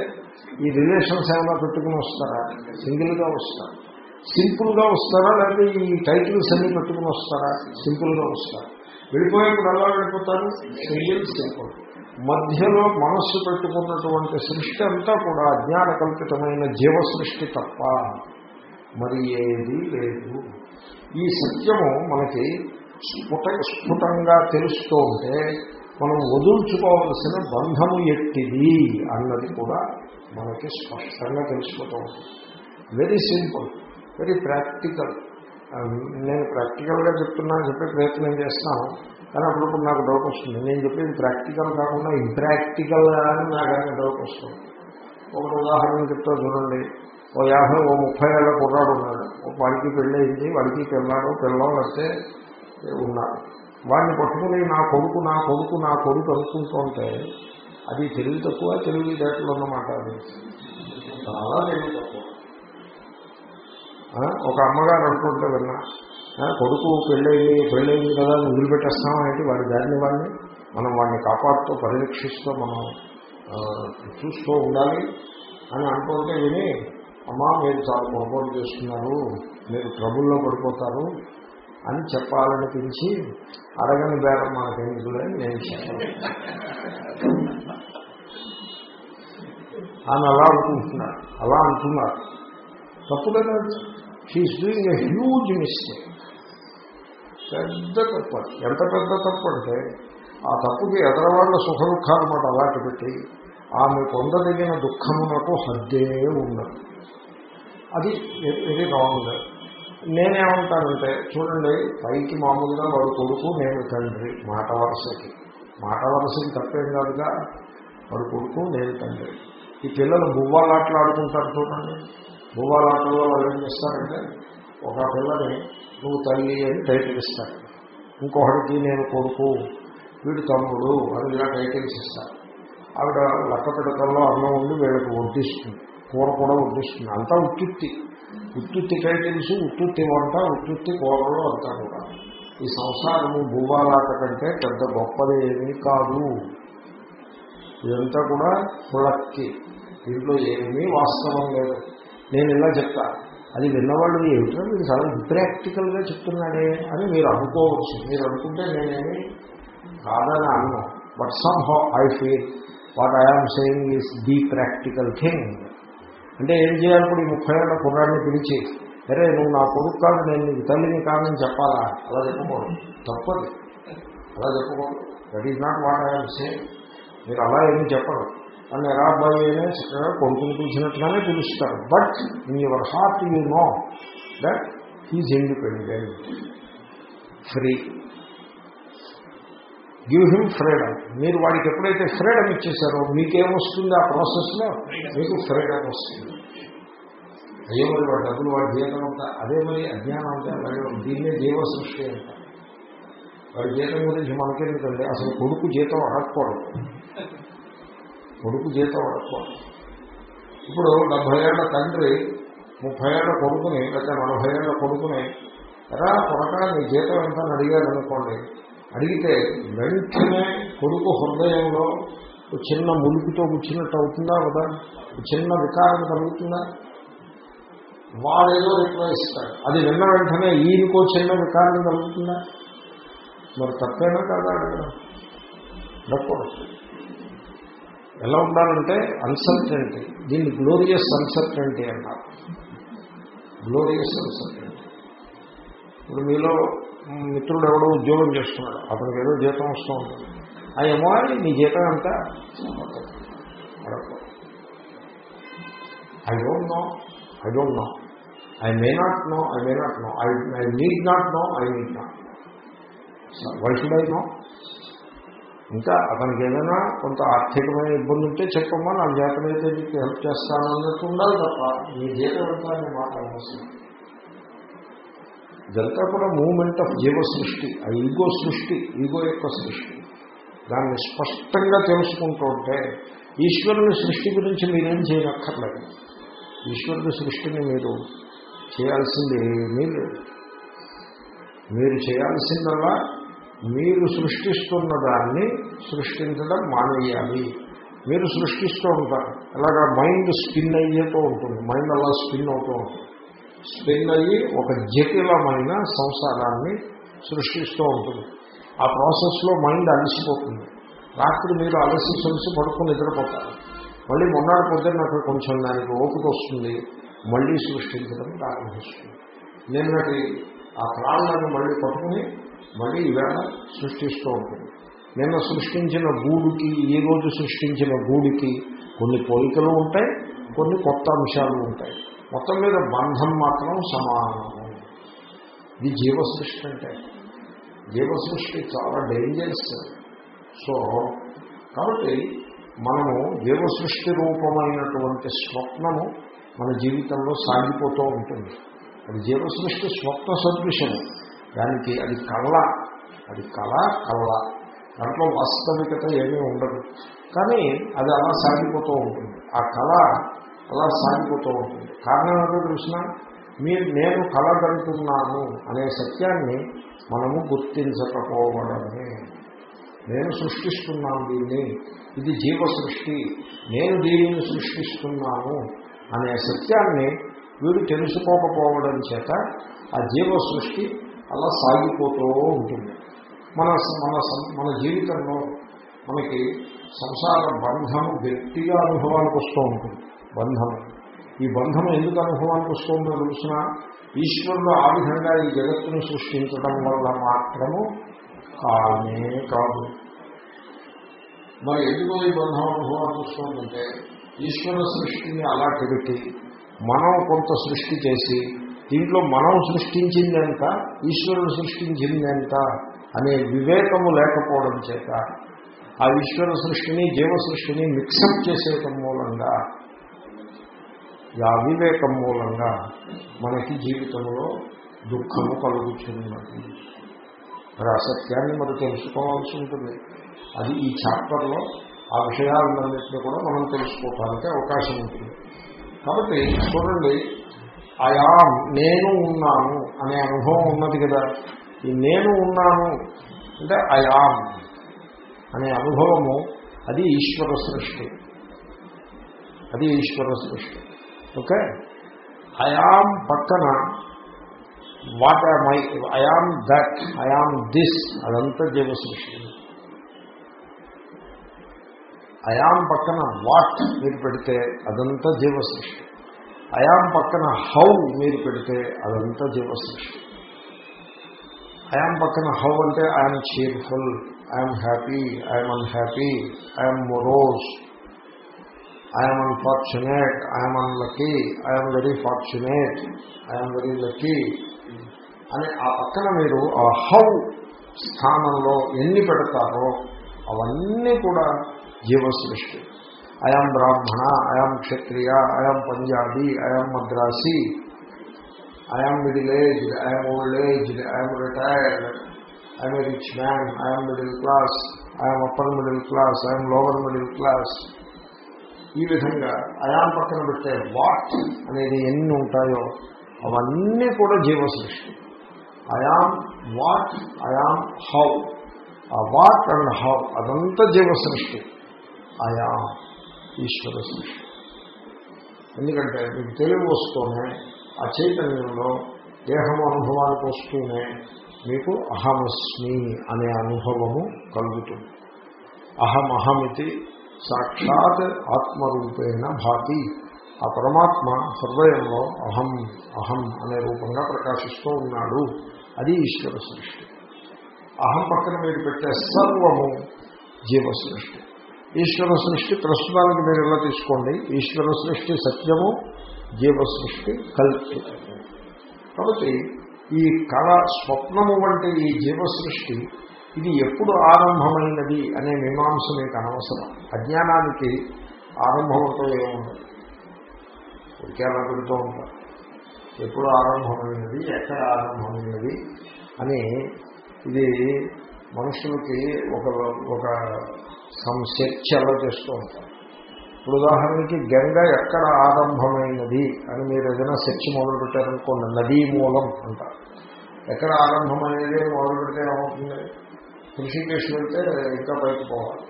ఈ రిలేషన్స్ ఏమైనా పెట్టుకుని వస్తారా? సింగిల్గా వస్తారా? సింపుల్గా వస్తారా లేకపోతే ఈ టైటిల్స్ అన్ని పెట్టుకుని వస్తారా? సింపుల్గా వస్తారా? వెళ్ళిపోయేప్పుడు ఎలా వెళ్ళిపోతారు? Single simple. మధ్యలో మనస్సు పెట్టుకున్నటువంటి సృష్టి అంతా కూడా అజ్ఞాన కల్పితమైన జీవ సృష్టి తప్ప మరి ఏది లేదు. ఈ సత్యము మనకి స్ఫుట స్ఫుటంగా తెలుస్తూ ఉంటే మనం వదుల్చుకోవలసిన బంధము ఎట్టిది అన్నది కూడా మనకి స్పష్టంగా తెలిసిపోతూ ఉంటుంది. వెరీ సింపుల్ వెరీ ప్రాక్టికల్ నేను ప్రాక్టికల్గా చెప్తున్నా చెప్పే ప్రయత్నం చేస్తాను. కానీ అప్పుడప్పుడు నాకు డౌట్ వస్తుంది. నేను చెప్పేది ప్రాక్టికల్ కాకుండా ఇంప్రాక్టికల్ అని నాకు డౌట్ వస్తుంది. ఒక ఉదాహరణ చెప్తా చూడండి. ఓ యాభై ఓ ముప్పై ఏళ్ళ కుర్రాడు ఉన్నాడు. వాడికి పెళ్ళయింది వాడికి పిల్లాడు పిల్లం వస్తే ఉన్నారు వాడిని పట్టుకుని నా కొడుకు నా కొడుకు నా కొడుకు అనుకుంటుంటే అది తెలివి తక్కువ తెలివి అన్నమాట అది. చాలా తెలివి తక్కువ. ఒక అమ్మగారు అనుకుంటే విన్నా. కొడుకు పెళ్ళయింది పెళ్ళయింది కదా వదిలిపెట్టేస్తాం ఏంటి వాడి దారిని వాడిని. మనం వాడిని కాపాడుతూ పరిరక్షిస్తూ మనం చూస్తూ ఉండాలి అని అనుకుంటే విని అమ్మా మీరు చాలా పొరపాటు చేస్తున్నారు మీరు ట్రబుల్లో పడిపోతారు అని చెప్పాలనిపించి అడగని బేరం మనకెందుకులే నేను చెప్పాను. అని అలా అనుకుంటున్నారు అలా అంటున్నారు. తప్పు కదా she is doing a huge mistake పెద్ద తప్పు ఎంత పెద్ద తప్పు అంటే ఆ తప్పుకి ఎదరవాళ్ళ సుఖ దుఃఖాలు మాట అలాంటి పెట్టి ఆమె పొందదగిన దుఃఖమునకు హద్దే ఉండదు అది ఇది రాంగ్ నేనేమంటానంటే చూడండి పైకి మామూలుగా వాడు కొడుకు నేను తండ్రి మాట వరుసకి. మాట వరుసకి తప్పేం కాదుగా వాడు కొడుకు నేను తండ్రి. ఈ పిల్లలు బువ్వాలాటలు ఆడుకుంటారు చూడండి. బువ్వాలాటలో వాళ్ళు ఏం చేస్తారంటే ఒక పిల్లని నువ్వు తల్లి అని టైటిల్ ఇస్తారు. ఇంకొకటికి నేను కొడుకు వీడు తమ్ముడు అని ఇలా టైటిల్స్ ఇస్తారు. ఆవిడ లక్క పిడకల్లో అన్నం ఉండి వీళ్ళకి వడ్డిస్తుంది. కూర కూడా వడ్డిస్తుంది. అంతా ఉత్తుత్తి. ఉత్తుత్తి టైటిల్స్ ఉత్తుత్తి వంట ఉత్తుత్తి కూరలు అంతా కూడా. ఈ సంసారము భూవాలాట కంటే పెద్ద గొప్పది ఏమీ కాదు. ఇదంతా కూడా పులక్కి దీంట్లో ఏమీ వాస్తవం లేదు. నేను ఇలా చెప్తా. అది విన్నవాళ్ళు ఏమిటో మీరు చాలా ఇంప్రాక్టికల్గా చెప్తున్నాడే అని మీరు అనుకోవచ్చు. మీరు అనుకుంటే నేనేమి కాదని అన్నాను but somehow I feel what I am saying is the practical thing అంటే ఏం చేయాలి ఇప్పుడు ఈ ముప్పై ఏళ్ళ కుర్రాడిని పిలిచి అరే నువ్వు నా కొడుకు కాదు నేను నీకు తల్లిని కాదని చెప్పాలా? అలా చెప్పకూడదు. తప్పదు. అలా చెప్పకూడదు. That is not what I saying మీరు అలా ఏమీ చెప్పరు. అని ఎలా అబ్బాయి అనే చక్కగా కొడుకుని పిలిచినట్టుగానే పిలుస్తారు. But in your heart you know that he's independent free give him freedom. మీరు వాడికి ఎప్పుడైతే ఫ్రీడమ్ ఇచ్చేసారో మీకేమొస్తుంది ఆ ప్రాసెస్లో? మీకు ఫ్రీడమ్ వస్తుంది. అయ్యో మరి వాడి డబ్బులు వాడి జీతం అంతా అదే మరి అజ్ఞానం ఉంది. దీన్నే జీవ సృష్టి అంట. వాడి జీతం గురించి మనకెందుకండి? అసలు కొడుకు జీతం అడగకూడదు. కొడుకు జీతం అడగకూడదు. ఇప్పుడు డెబ్బై ఏళ్ళ తండ్రి ముప్పై ఏళ్ళ కొడుకుని లేకపోతే నలభై ఏళ్ళ కొడుకుని ఎరా కొడక నీ జీతం ఎంత అని అడిగాడు అనుకోండి అడిగితే వెంటనే కొడుకు హృదయంలో చిన్న ములుపుతో కూర్చున్నట్టు అవుతుందా కదా? చిన్న వికారం కలుగుతుందా? వాడేదో రిప్లై ఇస్తాడు. అది విన్న వెంటనే ఈయనకో చిన్న వికారం కలుగుతుందా? మరి తప్పేనా కాదా అడగకూడదు ఎలా ఉండాలంటే అన్సర్టెంటీ దీన్ని గ్లోరియస్ అన్సర్టెంటీ అన్నారు గ్లోరియస్ అన్సర్టెంటీ ఇప్పుడు మీలో మిత్రుడు ఎవడో ఉద్యోగం చేస్తున్నాడు. అతనికి ఏదో జీతం వస్తూ ఉంటుంది ఆ ఏమో అని నీ జీతం ఎంత? I don't know I don't know. I may not know I may not know. I I need not know I need not why should I know? ఇంకా అతనికి ఏదైనా కొంత ఆర్థికమైన ఇబ్బంది ఉంటే చెప్పమ్మా నా జాతరైతే నీకు హెల్ప్ చేస్తాను అన్నట్టు ఉండాలి తప్ప నీ జీతం ఎంత? అనే ఇదంతా కూడా మూమెంట్ ఆఫ్ జీవ సృష్టి ఆ ఈగో సృష్టి ఈగో యొక్క సృష్టి. దాన్ని స్పష్టంగా తెలుసుకుంటూ ఉంటే ఈశ్వరుని సృష్టి గురించి మీరేం చేయనక్కర్లేదు. ఈశ్వరుని సృష్టిని మీరు చేయాల్సింది ఏమీ లేదు. మీరు చేయాల్సిందల్లా మీరు సృష్టిస్తున్న దాన్ని సృష్టించడం మానేయాలి. మీరు సృష్టిస్తూ ఉంటారు. అలాగా మైండ్ స్పిన్ అయ్యేతో ఉంటుంది. మైండ్ అలా స్పిన్ అవుతూ ఉంటుంది. స్పిన్ అయ్యి ఒక జటిలమైన సంసారాన్ని సృష్టిస్తూ ఉంటుంది. ఆ ప్రాసెస్లో మైండ్ అలసిపోతుంది. రాత్రి మీరు అలసి సొలిసి పడుకుని నిద్రపోతారు. మళ్ళీ మొన్నటి పొద్దున్న నాకు కొంచెం దానికి ఓపిక వస్తుంది. మళ్ళీ సృష్టించడం ప్రారంభిస్తుంది. నిన్నటి ఆ ప్రాణాలను మళ్ళీ పట్టుకుని మళ్ళీ ఈవేళ సృష్టిస్తూ ఉంటుంది. నిన్న సృష్టించిన గూడుకి ఈ రోజు సృష్టించిన గూడికి కొన్ని పోలికలు ఉంటాయి కొన్ని కొత్త అంశాలు ఉంటాయి. మొత్తం మీద బంధం మాత్రం సమానము. ఇది జీవసృష్టి అంటే. జీవ సృష్టి చాలా డేంజరస్ సో కాబట్టి మనము జీవ సృష్టి రూపమైనటువంటి స్వప్నము మన జీవితంలో సాగిపోతూ ఉంటుంది. అది జీవ సృష్టి స్వప్న సదృశము. దానికి అది కళ. అది కళ కళ. దాంట్లో వాస్తవికత ఏమీ ఉండదు. కానీ అది అలా సాగిపోతూ ఉంటుంది. ఆ కళ అలా సాగిపోతూ ఉంటుంది. కారణం ఏంటో తెలిసిన? మీరు నేను కలగంటున్నాను అనే సత్యాన్ని మనము గుర్తించకపోవడమే. నేను సృష్టిస్తున్నాను దీన్ని. ఇది జీవ సృష్టి నేను దీనిని సృష్టిస్తున్నాను అనే సత్యాన్ని వీడు తెలుసుకోకపోవడం చేత ఆ జీవ సృష్టి అలా సాగిపోతూ ఉంటుంది. మన మన మన జీవితంలో మనకి సంసార బంధము గట్టిగా అనుభవానికి వస్తూ ఉంటుంది. బంధం. ఈ బంధం ఎందుకు అనుభవానికి వస్తుందో తెలిసిన ఈశ్వరుడు ఆ విధంగా ఈ జగత్తును సృష్టించడం వల్ల మాత్రము కానే కాదు. మరి ఎందుకు ఈ బంధం అనుభవానికి వస్తుందంటే ఈశ్వర సృష్టిని అలా పెట్టి మనం కొంత సృష్టి చేసి దీంట్లో మనం సృష్టించిందెంత ఈశ్వరుడు సృష్టించిందెంత అనే వివేకము లేకపోవడం చేత ఆ ఈశ్వర సృష్టిని జీవ సృష్టిని మిక్సప్ చేసేయటం మూలంగా ఈ అవివేకం మూలంగా మనకి జీవితంలో దుఃఖము కలుగుతున్నది మరి అసత్యాన్ని మనం మరి తెలుసుకోవాల్సి ఉంటుంది. అది ఈ చాప్టర్లో ఆ విషయాలన్నింటినీ కూడా మనం తెలుసుకోవటానికి అవకాశం ఉంటుంది. కాబట్టి చూడండి ఆయా నేను ఉన్నాను అనే అనుభవం ఉన్నది కదా. ఈ నేను ఉన్నాను అంటే అయాం అనే అనుభవము అది ఈశ్వర సృష్టి. అది ఈశ్వర సృష్టి. ఓకే అయాం పక్కన what my I'm that I'm this అదంతా జీవ సృష్టి అయాం పక్కన వాట్ మీరు పెడితే అదంతా జీవ సృష్టి అయాం పక్కన హౌ మీరు పెడితే అదంతా జీవ సృష్టి అయాం పక్కన హౌ అంటే I'm cheerful I'm happy I'm unhappy I'm morose I'm unfortunate I'm unlucky I'm very fortunate I'm very lucky అని ఆ పక్కన మీరు ఆ హౌ స్థానంలో ఎన్ని పెడతారో అవన్నీ కూడా జీవసృష్టి I'm Brahmana I'm Kshatriya I'm Punjabi I'm Madrasi I'm middle aged I'm old age I'm retired I'm rich man I'm middle class I'm upper middle class I'm lower middle class ఈ విధంగా ion పక్కన పెట్టే what అనేది ఎన్ని ఉంటాయో అవన్నీ కూడా జీవ సృష్టి అయాం వాట్ అయాం హౌ. ఆ వాట్ అండ్ హౌ అదంతా జీవ సృష్టి ఆయా ఈశ్వర సృష్టి. ఎందుకంటే మీకు తెలివి వస్తూనే ఆ చైతన్యంలో దేహము అనుభవానికి వస్తూనే మీకు అహమస్మి అనే అనుభవము కలుగుతుంది. అహమహమితి సాక్షాత్ ఆత్మరూపేణ భాతి. ఆ పరమాత్మ హృదయంలో అహం అహం అనే రూపంగా ప్రకాశిస్తూ ఉన్నాడు. అది ఈశ్వర సృష్టి. అహం పక్కన మీరు పెట్టే సర్వము జీవ సృష్టి. ఈశ్వర సృష్టి ప్రస్తుతానికి మీరు ఎలా తీసుకోండి. ఈశ్వర సృష్టి సత్యము జీవ సృష్టి కల్పితము. కాబట్టి ఈ కళ స్వప్నము వంటి ఈ జీవ సృష్టి ఇది ఎప్పుడు ఆరంభమైనది అనే మీమాంస మీకు అనవసరం. అజ్ఞానానికి ఆరంభం ఏముండదు ఉద్యానం పెడుతూ ఉంటారు ఎప్పుడు ఆరంభమైనది ఎక్కడ ఆరంభమైనది అని ఇది మనుషులకి ఒక ఒక సంశర్చ చేస్తూ ఉంటారు ఇప్పుడు ఉదాహరణకి గంగ ఎక్కడ ఆరంభమైనది అని మీరు ఏదైనా చర్చ మొదలు పెట్టారనుకోండి నదీ మూలం అంటారు. ఎక్కడ ఆరంభమైనది అని మొదలు పెడితే ఏమవుతుంది? ఋషికేశ్ వెళ్తే ఇంకా పైకి పోవాలి.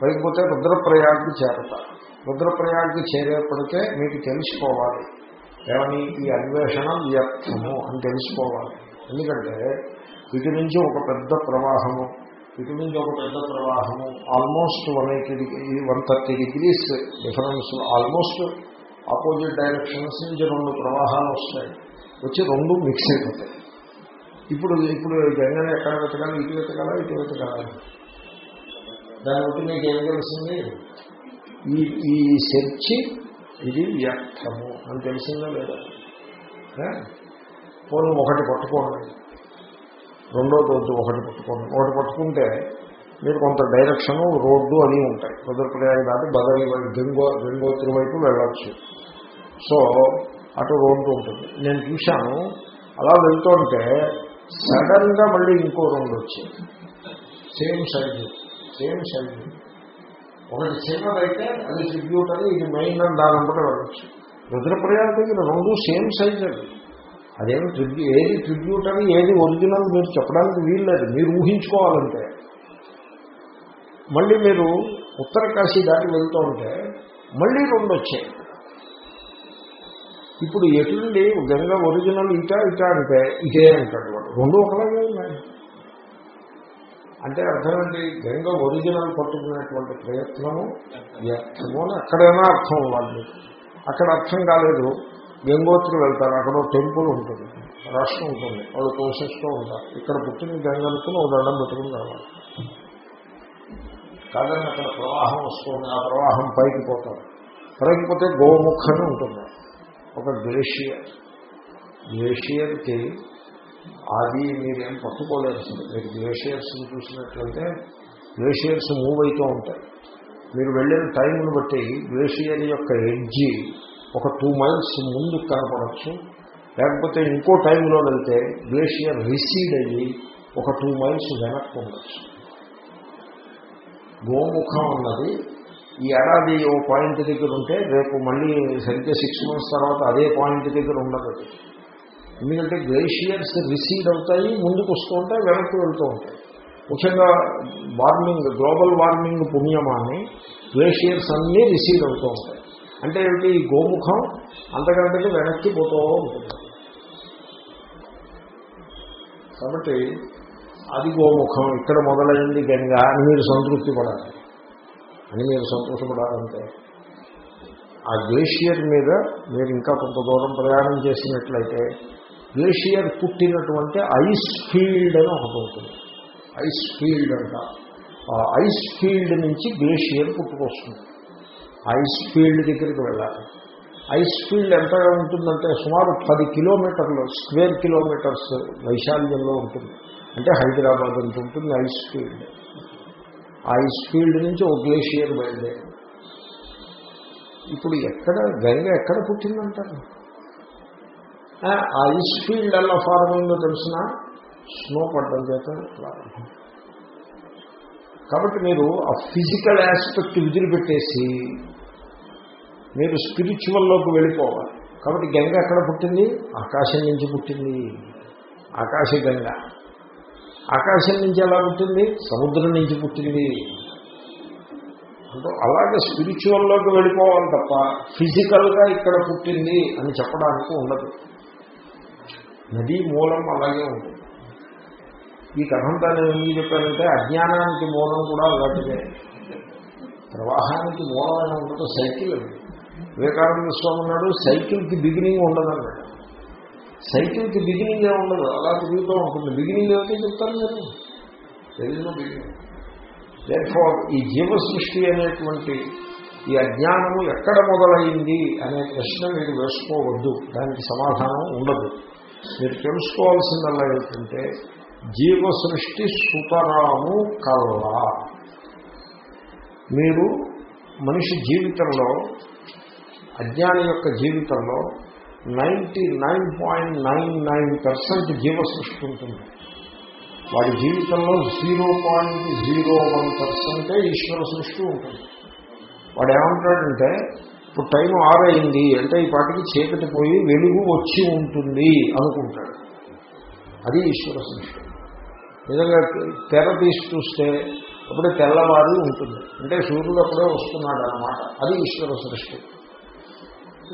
పైకి పోతే రుద్రప్రయాగ్కి చేరతారు రుద్రప్రయాగ్కి చేరేప్పటికే మీకు తెలిసిపోవాలి. ఏమని? ఈ అన్వేషణ వ్యర్థము అని తెలుసుకోవాలి ఎందుకంటే ఇటు నుంచి ఒక పెద్ద ప్రవాహము ఇటు నుంచి ఒక పెద్ద ప్రవాహము almost one eighty degree one thirty degrees difference almost opposite directions నుంచి రెండు ప్రవాహాలు వస్తాయి. వచ్చి రెండు మిక్స్ అయిపోతాయి. ఇప్పుడు ఇప్పుడు గంగని ఎక్కడ వెతకాలి ఇటు వెతకాలా ఇటు వెతకాలి? దాని బట్టి మీకు ఏం తెలిసింది ఈ ఈ సెర్చి ఇది వ్యర్థము అని తెలిసిందా లేదా? పోను ఒకటి పట్టుకోండి. రెండో రోజు ఒకటి పట్టుకోండి. ఒకటి పట్టుకుంటే మీరు కొంత డైరెక్షను రోడ్డు అని ఉంటాయి. రుద్రప్రయాగ దాటి బదలి గంగో గంగోత్రి వైపు వెళ్ళచ్చు. సో అటు రోడ్డు ఉంటుంది. నేను చూశాను. అలా వెళ్తుంటే సడన్గా మళ్ళీ ఇంకో రెండు వచ్చాయి సేమ్ సైజు సేమ్ సైజు. ఒకటి చిన్నదైతే అది ట్రిబ్యూట్ అని ఇది మెయిన్ అని దాని కూడా వెళ్ళచ్చు రుద్రప్రయాగ దగ్గర రెండు సేమ్ సైజ్ అది అదేమి ట్రిబ్యూ ఏది ట్రిబ్యూట్ అని ఏది ఒరిజినల్ మీరు చెప్పడానికి వీల్లేదు. మీరు ఊహించుకోవాలంటే. మళ్ళీ మీరు ఉత్తర కాశీ దాటి వెళ్తూ ఉంటే మళ్ళీ రెండు వచ్చాయి. ఇప్పుడు ఎటువంటి గంగ ఒరిజినల్ ఇటా ఇటా అంటే ఇదే అంటాడు వాడు. రెండు ఒకలాగే ఉన్నాయి. అంటే అర్థమేంటి గంగ ఒరిజినల్ పట్టుకునేటువంటి ప్రయత్నము వ్యర్థము అని అక్కడైనా అర్థం వాళ్ళు అక్కడ అర్థం కాలేదు. గంగోత్రి వెళ్తారు. అక్కడ టెంపుల్ ఉంటుంది. రాష్ట్రం ఉంటుంది. వాళ్ళు తోసేస్తూ ఉంటారు. ఇక్కడ పుట్టిన గంగనుకుని ఒక దండం పెట్టుకుని రావాలి. కాదని అక్కడ ప్రవాహం వస్తుంది ఆ ప్రవాహం పైకి పోతారు. పైకి పోతే గోముఖని ఉంటుంది. ఒక గ్లేషియర్. గ్లేషియర్కి అది మీరేం పట్టుకోలేదు అసలు. మీరు గ్లేషియర్స్ చూసినట్లయితే గ్లేషియర్స్ మూవ్ అవుతూ ఉంటాయి. మీరు వెళ్ళిన టైంను బట్టి గ్లేషియర్ యొక్క ఎడ్జి ఒక టూ మైల్స్ ముందుకు కనపడచ్చు. లేకపోతే ఇంకో టైంలో వెళ్తే గ్లేషియర్ రిసీడ్ అయ్యి ఒక టూ మైల్స్ వెనక్కి ఉండొచ్చు. గోముఖం అన్నది ఈ ఏడాది ఓ పాయింట్ దగ్గర ఉంటే రేపు మళ్ళీ సరిగ్గా సిక్స్ మంత్స్ తర్వాత అదే పాయింట్ దగ్గర ఉండదు. ఎందుకంటే గ్లేషియర్స్ రిసీడ్ అవుతాయి ముందుకు వస్తూ ఉంటాయి వెనక్కి వెళ్తూ ఉంటాయి. ముఖ్యంగా వార్మింగ్ గ్లోబల్ వార్మింగ్ పుణ్యమాన్ని గ్లేషియర్స్ అన్నీ రిసీడ్ అవుతూ ఉంటాయి. అంటే ఏమిటి? ఈ గోముఖం అంతకంటే వెనక్కి పోతూ ఉంటుంది. కాబట్టి అది గోముఖం ఇక్కడ మొదలైంది గంగా అని మీరు సంతృప్తి పడాలి. అని మీరు సంతోషపడాలంటే ఆ గ్లేషియర్ మీద మీరు ఇంకా కొంత దూరం ప్రయాణం చేసినట్లయితే గ్లేషియర్ పుట్టినటువంటి ఐస్ ఫీల్డ్ అని ఒకటి ఉంటుంది. ఐస్ ఫీల్డ్ అంట. ఆ ఐస్ ఫీల్డ్ నుంచి గ్లేషియర్ పుట్టుకొస్తుంది. ఐస్ ఫీల్డ్ దగ్గరికి వెళ్ళాలి. ఐస్ ఫీల్డ్ ఎంతగా ఉంటుందంటే సుమారు పది కిలోమీటర్లు స్క్వేర్ కిలోమీటర్స్ వైశాల్యంలో ఉంటుంది. అంటే హైదరాబాద్ అంత ఉంటుంది ఐస్ ఫీల్డ్. ఐస్ ఫీల్డ్ నుంచి ఒక గ్లేషియర్ బయలుదేరి. ఇప్పుడు ఎక్కడ గంగ ఎక్కడ పుట్టిందంటారు? ఆ ఐస్ ఫీల్డ్ ఎలా ఫారం అయిందో తెలిసిన స్నో పడ్డం చేత ప్రారంభం కాబట్టి మీరు ఆ ఫిజికల్ ఆస్పెక్ట్ విదిలిపెట్టేసి మీరు స్పిరిచువల్లోకి వెళ్ళిపోవాలి. కాబట్టి గంగ ఎక్కడ పుట్టింది? ఆకాశం నుంచి పుట్టింది. ఆకాశ గంగ. ఆకాశం నుంచి ఎలా పుట్టింది? సముద్రం నుంచి పుట్టింది. అంటే అలాగే స్పిరిచువల్లోకి వెళ్ళిపోవాలి తప్ప ఫిజికల్గా ఇక్కడ పుట్టింది అని చెప్పడానికి ఉండదు. నదీ మూలం అలాగే ఉంటుంది. ఈ కథంతా నేను ఎందుకు చెప్పానంటే అజ్ఞానానికి మూలం కూడా అలాంటిదే. ప్రవాహానికి మూలమైన ఉండదు సైకిల్ వివేకానంద స్వామి ఉన్నాడు సైకిల్కి బిగినింగ్ ఉండదన్నాడు సైకిల్కి బిగినింగ్ ఏ ఉండదు. అలా తిరుగుతూ ఉంటుంది. బిగినింగ్ ఏమిటో చెప్తారు మీరు? తెలియదు బిగినింగ్ ఈ జీవ సృష్టి అనేటువంటి ఈ అజ్ఞానము ఎక్కడ మొదలైంది అనే ప్రశ్న మీరు వేసుకోవద్దు. దానికి సమాధానం ఉండదు. మీరు తెలుసుకోవాల్సిందల్లా ఏంటంటే జీవ సృష్టి సుతరాము కల్లా మీరు మనిషి జీవితంలో అజ్ఞాని యొక్క జీవితంలో ninety nine point nine nine percent జీవ సృష్టి ఉంటుంది. వాడి జీవితంలో జీరో పాయింట్ జీరో వన్ పర్సెంటే ఈశ్వర సృష్టి ఉంటుంది. వాడు ఏమంటాడంటే ఇప్పుడు టైం ఆరైంది అంటే ఈ పాటికి చీకటి పోయి వెలుగు వచ్చి ఉంటుంది అనుకుంటాడు. అది ఈశ్వర సృష్టి నిజంగా తెర తీసి చూస్తే అప్పుడే తెల్లవారి ఉంటుంది. అంటే సూర్యుడు అప్పుడే వస్తున్నాడు అనమాట అది ఈశ్వర సృష్టి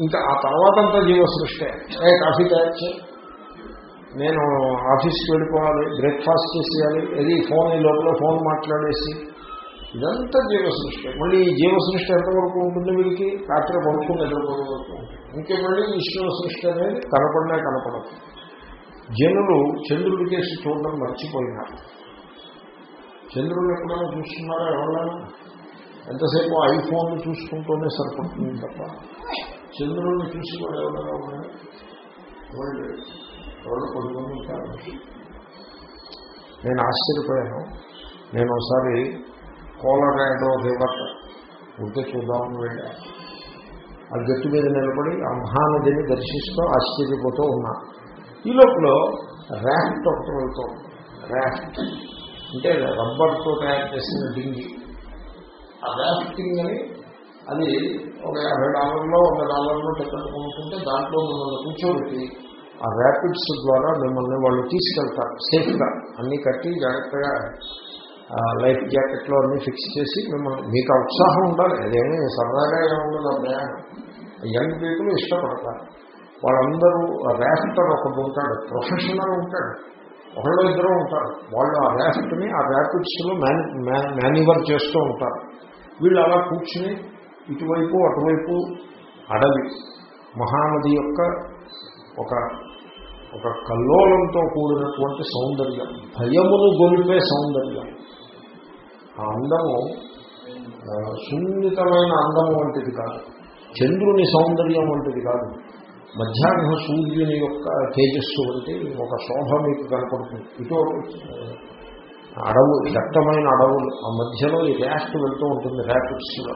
ఇంకా ఆ తర్వాత అంతా జీవ సృష్టి. ఏ కాఫీ తయారు చేయి నేను ఆఫీస్కి వెళ్ళిపోవాలి బ్రేక్ఫాస్ట్ చేసేయాలి అది ఫోన్ ఈ లోపల ఫోన్ మాట్లాడేసి. ఇదంతా జీవ సృష్టి. మళ్ళీ ఈ జీవ సృష్టి ఎంతవరకు ఉంటుంది వీడికి? రాత్రి పడుకుని ఎదుర్కోవడం వరకు ఉంటుంది. ఇంకే మళ్ళీ ఈశ్వర సృష్టి అనేది కనపడనే కనపడదు. జనులు చంద్రుడి కేసు చూడడం మర్చిపోయినారు. చంద్రుడు ఎప్పుడైనా చూస్తున్నారా ఎవరైనా ఎంతసేపు ఐఫోన్ చూసుకుంటూనే సరిపడుతుంది తప్ప. చంద్రుడిని చూసి కూడా ఎవరైనా ఉన్నాయి వాళ్ళు ఎవరు కొడుకుని ఉంటారు. నేను ఆశ్చర్యపోయాను. నేను ఒకసారి కోలరాడో రివర్ ఉంటే చూద్దామని వెళ్ళా. ఆ గట్టు మీద నిలబడి ఆ మహానదిని దర్శిస్తూ ఆశ్చర్యపోతూ ఉన్నా. ఈ లోపల ర్యాఫ్ట్ ఒకటి వెళ్తాం ర్యాఫ్ట్. అంటే రబ్బర్తో తయారు చేసిన డింగి. ఆ ర్యాఫ్టింగ్ అని అది ఒక యాభై డాలర్లో ఒక డాలర్లో టికెట్ కొనుక్కుంటే దాంట్లో మిమ్మల్ని కూర్చోబెట్టి ఆ ర్యాపిడ్స్ ద్వారా మిమ్మల్ని వాళ్ళు తీసుకెళ్తారు సేఫ్గా. అన్నీ కట్టి జాగ్రత్తగా లైఫ్ జాకెట్లో అన్నీ ఫిక్స్ చేసి మిమ్మల్ని మీకు ఆ ఉత్సాహం ఉండాలి. అదేమీ సరదాగా ఏముండదు ఆ ప్రయాణం. యంగ్ పీపుల్ ఇష్టపడతారు. వాళ్ళందరూ ర్యాఫ్టర్ ఒకటి ఉంటాడు ప్రొఫెషనల్ ఉంటాడు. ఒకళ్ళు ఇద్దరు ఉంటారు. వాళ్ళు ఆ ర్యాఫ్ట్ని ఆ ర్యాపిడ్స్లో మేని మేన్యువర్ చేస్తూ ఉంటారు. వీళ్ళు అలా కూర్చుని ఇటువైపు అటువైపు అడవి మహానది యొక్క ఒక ఒక కల్లోలంతో కూడినటువంటి సౌందర్యం భయమును గొలిపే సౌందర్యం. ఆ అందము సున్నితమైన అందము వంటిది కాదు. చంద్రుని సౌందర్యం వంటిది కాదు. మధ్యాహ్న సూర్యుని యొక్క తేజస్సు వంటి ఒక శోభ మీకు కనపడుతుంది. ఇటు అడవు దట్టమైన అడవులు. ఆ మధ్యలో ఈ ర్యాస్ట్ వెళ్తూ ఉంటుంది ర్యాపిడ్స్లో.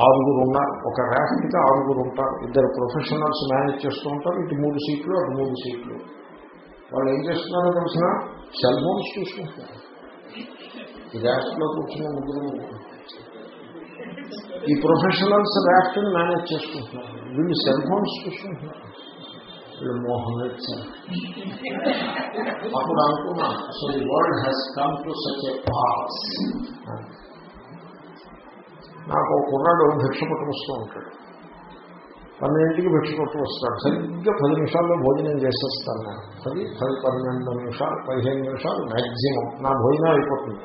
ఆరుగురు ఉన్నారు ఒక ర్యాఫ్ట్కి ఆరుగురు ఉంటారు ఇద్దరు ప్రొఫెషనల్స్ మేనేజ్ చేస్తూ ఉంటారు. ఇటు మూడు సీట్లు అటు మూడు సీట్లు. వాళ్ళు ఏం చేస్తున్నారో తెలిసిన? సెల్ ఫోన్స్ చూసుకుంటున్నారు. ఈ ర్యాఫ్ట్లో కూర్చున్న ముగ్గురు ఈ ప్రొఫెషనల్స్ ర్యాఫ్ట్ని మేనేజ్ చేసుకుంటున్నారు. వీళ్ళు సెల్ ఫోన్స్ చూసుకుంటున్నారు. వీళ్ళు మోహన్ అప్పుడు అనుకున్నా so the world has come to such a pass. నాకు ఒక కుర్రాడు భిక్ష పట్టుకొస్తూ ఉంటాడు. పన్నెండింటికి భిక్ష పట్టుకొస్తాడు సరిగ్గా పది నిమిషాల్లో భోజనం చేసేస్తాను నేను. పది పది పన్నెండు నిమిషాలు పదిహేను నిమిషాలు మ్యాక్సిమం నా భోజనం అయిపోతుంది.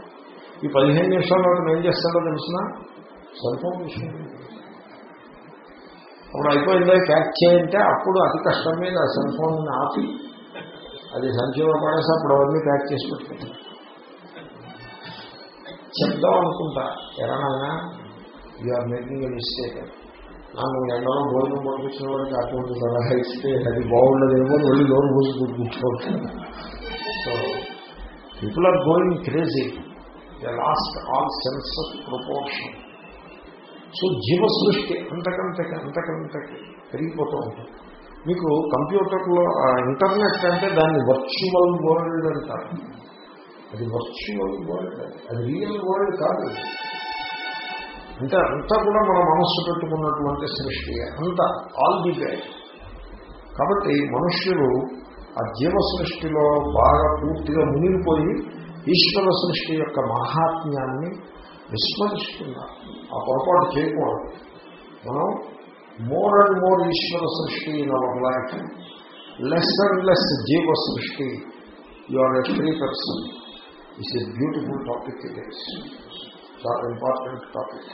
ఈ పదిహేను నిమిషాల్లో ఏం చేస్తాడో తెలిసిన? సెల్ఫోన్ అప్పుడు అయిపోయిందో ప్యాక్ చేయంటే అప్పుడు అతి కష్టం మీద ఆ సెల్ ఫోన్ ఆపి అది సంచిలో పడేసి అప్పుడు అవన్నీ ప్యాక్ చేసి పెట్టుకుంటాను. చెప్దాం అనుకుంటా. ఎలానైనా ఆర్ మేకింగ్ ఎ మిస్టేక్ నన్ను ఎండలో భోజనం పంపించిన వాడికి అటువంటి సలహా ఇస్తే అది బాగుండదేమో వెళ్ళి లోన్ పోసి కూర్చుంటాను so people are going crazy the lost all sense of proportion so జీవ సృష్టి అంతకంత అంతకంతకి పెరిగిపోతూ ఉంటుంది మీకు కంప్యూటర్లో ఇంటర్నెట్ అంటే దాన్ని వర్చువల్ వరల్డ్ అంటారు అది వర్చువల్ వరల్డ్ అది రియల్ వరల్డ్ కాదు అంటే అంతా కూడా మన మనస్సు పెట్టుకున్నటువంటి సృష్టి అంతా ఆల్ ది కాబట్టి మనుష్యులు ఆ జీవ సృష్టిలో బాగా పూర్తిగా మునిగిపోయి ఈశ్వర సృష్టి యొక్క మహాత్మ్యాన్ని విస్మరిస్తున్నారు. ఆ పొరపాటు చేయకూడదు. మనం మోర్ అండ్ మోర్ ఈశ్వర సృష్టి in our life less and less జీవ సృష్టి you are a free person it's a beautiful topic it is చాలా ఇంపార్టెంట్ టాపిక్